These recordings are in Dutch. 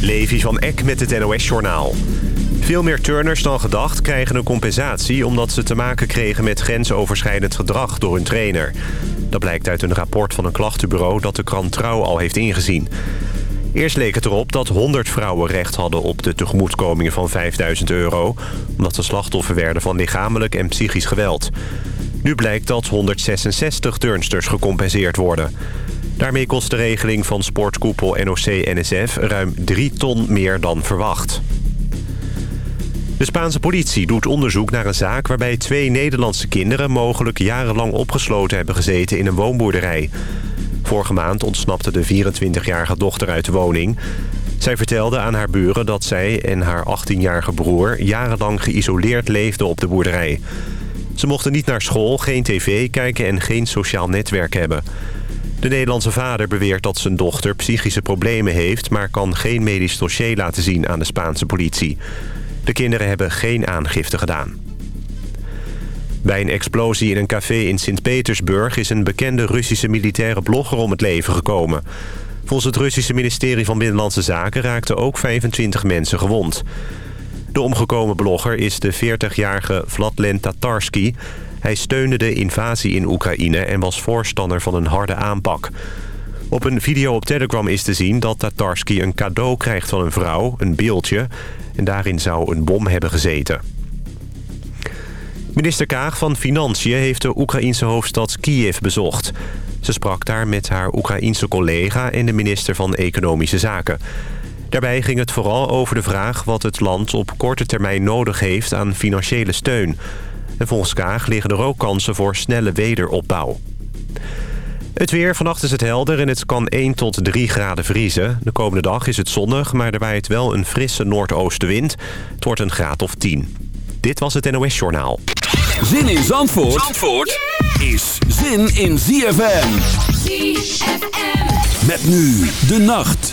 Levi van Eck met het NOS-journaal. Veel meer turners dan gedacht krijgen een compensatie... omdat ze te maken kregen met grensoverschrijdend gedrag door hun trainer. Dat blijkt uit een rapport van een klachtenbureau... dat de krant Trouw al heeft ingezien. Eerst leek het erop dat 100 vrouwen recht hadden op de tegemoetkomingen van 5000 euro... omdat ze slachtoffer werden van lichamelijk en psychisch geweld. Nu blijkt dat 166 turnsters gecompenseerd worden... Daarmee kost de regeling van sportkoepel NOC-NSF ruim 3 ton meer dan verwacht. De Spaanse politie doet onderzoek naar een zaak waarbij twee Nederlandse kinderen mogelijk jarenlang opgesloten hebben gezeten in een woonboerderij. Vorige maand ontsnapte de 24-jarige dochter uit de woning. Zij vertelde aan haar buren dat zij en haar 18-jarige broer jarenlang geïsoleerd leefden op de boerderij. Ze mochten niet naar school, geen tv kijken en geen sociaal netwerk hebben. De Nederlandse vader beweert dat zijn dochter psychische problemen heeft... maar kan geen medisch dossier laten zien aan de Spaanse politie. De kinderen hebben geen aangifte gedaan. Bij een explosie in een café in Sint-Petersburg... is een bekende Russische militaire blogger om het leven gekomen. Volgens het Russische ministerie van Binnenlandse Zaken... raakten ook 25 mensen gewond. De omgekomen blogger is de 40-jarige Vladlen Tatarski... Hij steunde de invasie in Oekraïne en was voorstander van een harde aanpak. Op een video op Telegram is te zien dat Tatarski een cadeau krijgt van een vrouw, een beeldje. En daarin zou een bom hebben gezeten. Minister Kaag van Financiën heeft de Oekraïense hoofdstad Kiev bezocht. Ze sprak daar met haar Oekraïense collega en de minister van Economische Zaken. Daarbij ging het vooral over de vraag wat het land op korte termijn nodig heeft aan financiële steun. En volgens Kaag liggen er ook kansen voor snelle wederopbouw. Het weer, vannacht is het helder en het kan 1 tot 3 graden vriezen. De komende dag is het zonnig, maar er waait wel een frisse noordoostenwind. Het wordt een graad of 10. Dit was het NOS Journaal. Zin in Zandvoort, Zandvoort is zin in ZFM. ZFM. Met nu de nacht.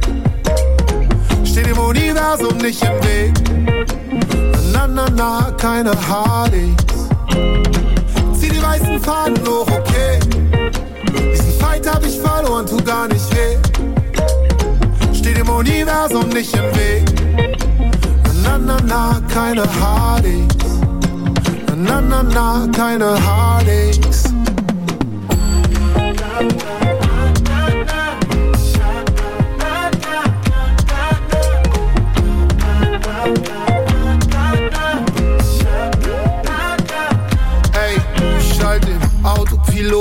steht dem Universum nicht im Weg. Na, na, na, keine Harleys. Zieh die weißen Fahnen hoch, okay. Diesen Fight hab ich verloren, tut gar nicht weh. Steht dem Universum nicht im Weg. Na, na, na, keine Harleys. Na, na, na, keine Harleys.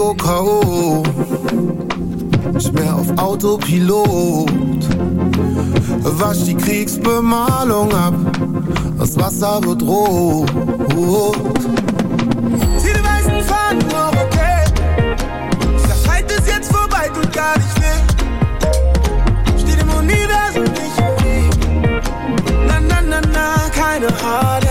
Ego K.O. Ist mehr auf Autopilot. Wasch die Kriegsbemalung ab, das Wasser wird rot. Zieh den weißen Faden, okay. Der Fight ist jetzt vorbei, tut gar nicht weh. Steht im Universum nicht im Weg. Na, na, na, na, keine Heartache.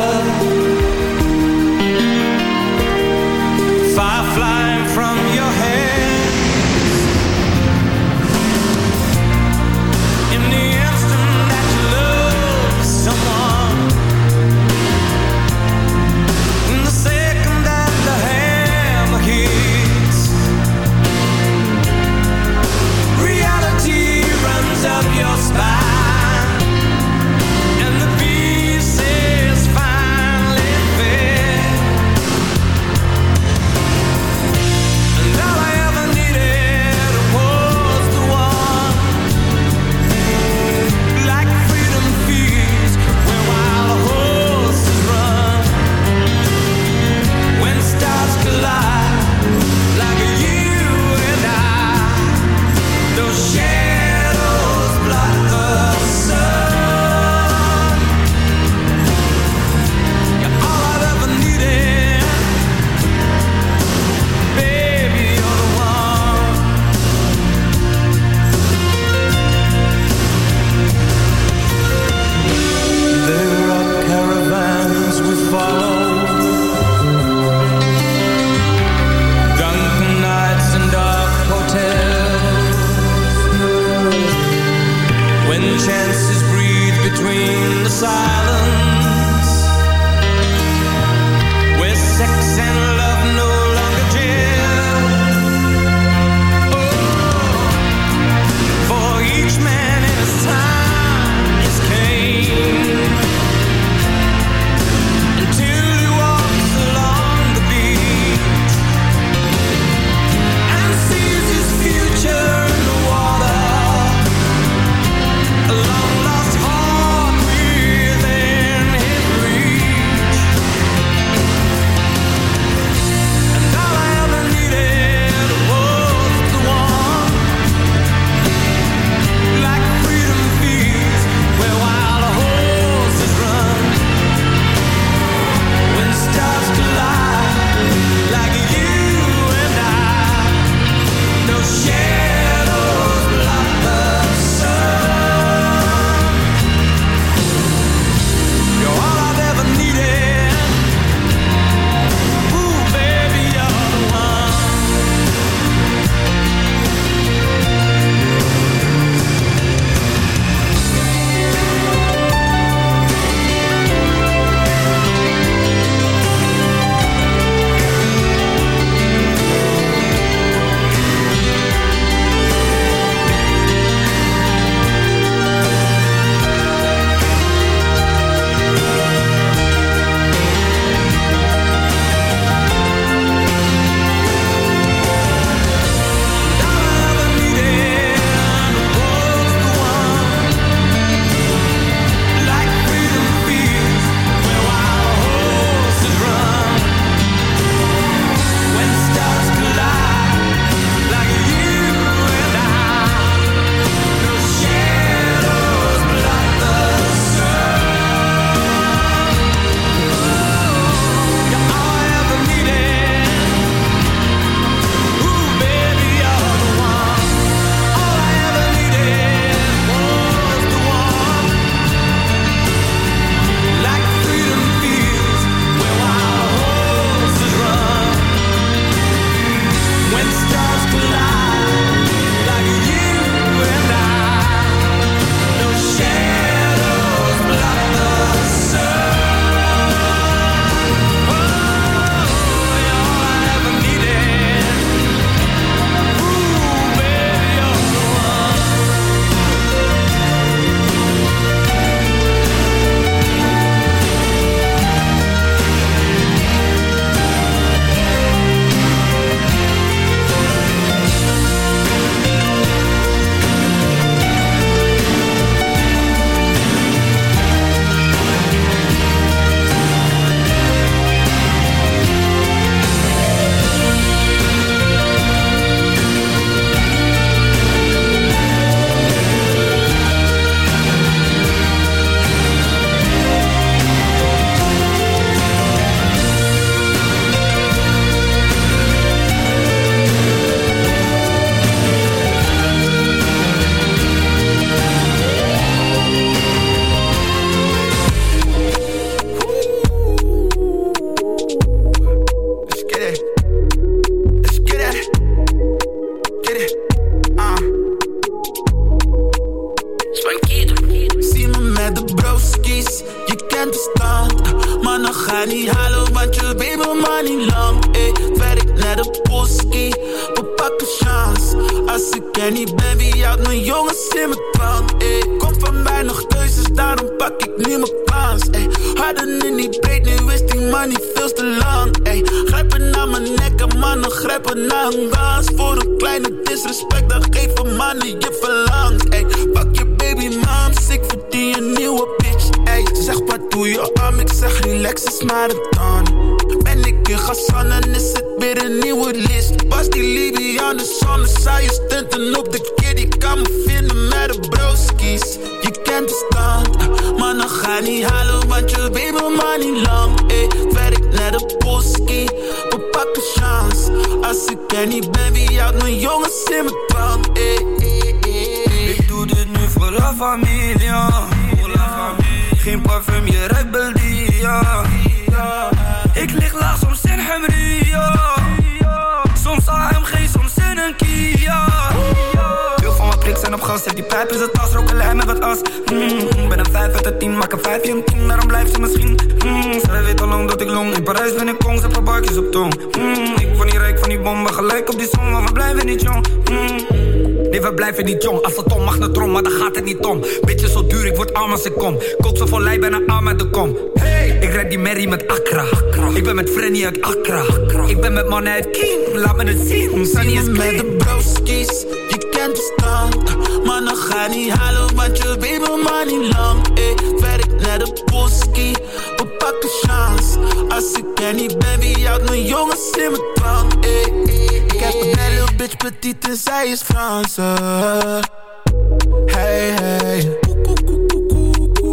When chances breathe between the silence. Lang, ey. Werk naar de boski, we pakken chance. Als ik er niet ben, wie houdt mijn jongens in mijn kant, ey. Kom van mij nog keuzes, daarom pak ik nu mijn kans, ey. Harder in die breed, nu is die money veel te lang, ey. Grijpen naar mijn nek en mannen grijpen naar een gas. Voor een kleine disrespect, dan geef een mannen je verlangt, ey. Pak je baby mom, sick verdien een nieuwe ik zeg relax is maar dan. Ben ik in Gassan en is het weer een nieuwe list. Was die Libby aan de zon, zei je stunten op de kid. Die kan me vinden met de broskies. Je kent de stand, maar dan ga niet halen, want je weet me maar niet lang. Ey, werk naar de boski, we pakken chance. Als ik er niet ben, wie houdt mijn jongens in mijn kant? Ey. Ik doe dit nu voor la familia. Geen parfum, je ruikt Beldia. Ik lig laag soms in Hemria. Soms AMG, soms in een Kia. Gas, zet die pijp in zijn tas, roken lijn met wat as. Mm, ben een 5 uit de 10, maak een 5 een 10, daarom blijft ze misschien. Mm, zij weet al lang dat ik long, in Parijs ben ik kong, zet paar barkjes op tong. Mm, ik van die rijk van die bommen, gelijk op die song, maar we blijven niet jong. Mm. Nee, we blijven niet jong. Als het om mag naar trom, maar dan gaat het niet om. Beetje zo duur, ik word arm als ik kom. Kook zo van lijn, bijna arm uit de kom. Hey, ik red die Mary met Accra. Ik ben met Frenny uit Accra. Ik ben met mannen uit King, laat me het zien. Sunny is met de broskies, Maar dan ga niet halen, want je weet maar niet lang. Ey, werk naar de boski, we pakken chance. Als ik er niet ben, wie houdt mijn jongens in mijn ey, ik heb een belle bitch petite en zij is Franse. Hey, hey.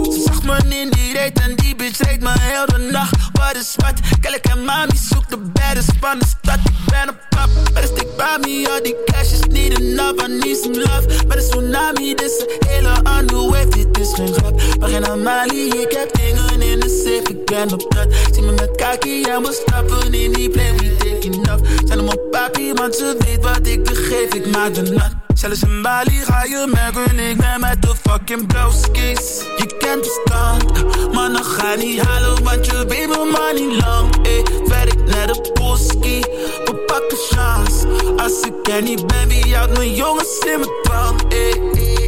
Ze zag me in die reet en die bitch reed me heel de nacht. Wat? Kijk en mami zoekt de baddest van de stad. Ik ben een pap, maar stick bij me. Al die cash is niet enough, I need some love. Met een tsunami, dit is een hele andere wave. Dit is geen grap, maar geen Amali. Ik heb dingen in de safe, ik ben op dat. Zie me met kaki en we stappen in die plane. We taking off. Zijn hem op papi, want ze weet wat ik begeef. Ik maak de nat. Zelfs in Bali ga je merken, ik ben met de fucking broskies. Je kent de stand, maar dan ga niet halen, want je weet me maar niet lang. Ey, werk naar de boski, we pakken chance. Als ik er niet ben, wie houdt mijn jongens in mijn ey, ey.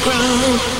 ground.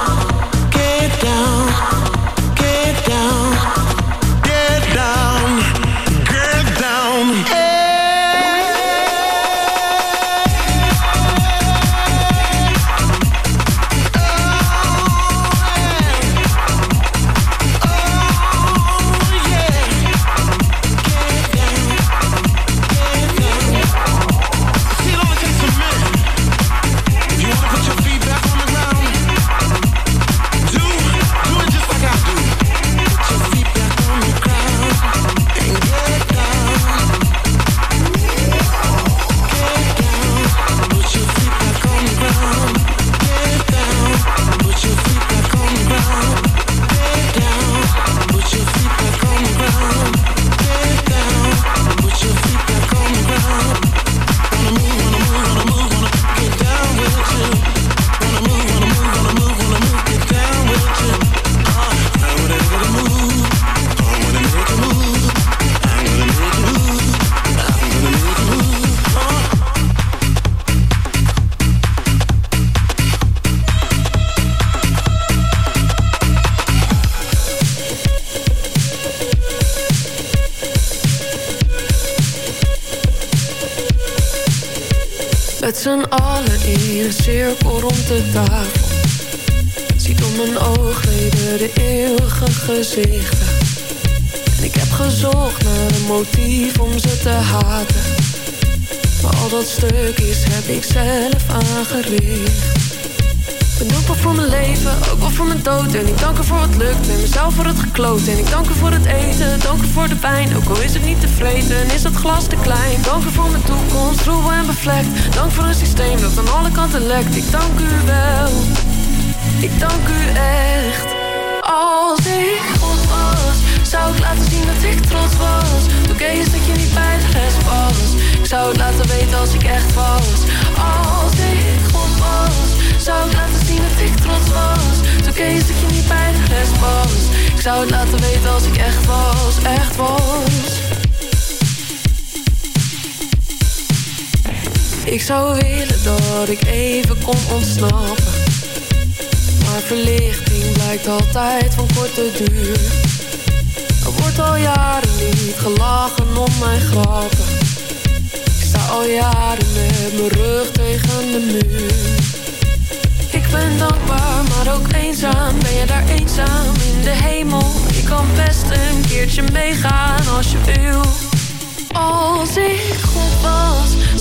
Oh. Te klein. Voor mijn toekomst, troebel en bevlekt. Dank voor een systeem dat aan alle kanten lekt. Ik dank u wel, ik dank u echt. Als ik God was, zou ik laten zien dat ik trots was. Oké is dat je niet bij de rest was. Ik zou het laten weten als ik echt was. Als ik God was zou ik laten zien dat ik trots was. Oké is dat je niet bij de rest was. Ik zou het laten weten als ik echt was, echt was Ik zou willen dat ik even kon ontsnappen Maar verlichting blijkt altijd van korte duur Er wordt al jaren niet gelachen om mijn grappen Ik sta al jaren met mijn rug tegen de muur ik ben dankbaar, maar ook eenzaam. Ben je daar eenzaam in de hemel? Ik kan best een keertje meegaan als je wil. Als ik God was,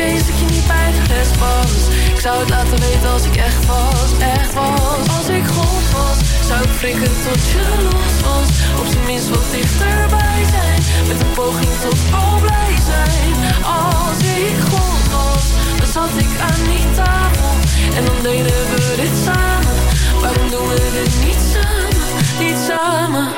Dat je niet bij de rest was. Ik zou het laten weten als ik echt was, echt was. Als ik God was, zou ik frikken tot je los was. Op zijn minst wat dichterbij zijn. Met een poging tot al blij zijn. Als ik God was, dan zat ik aan die tafel. En dan deden we dit samen. Waarom doen we dit niet samen, niet samen?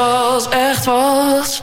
Was, echt was.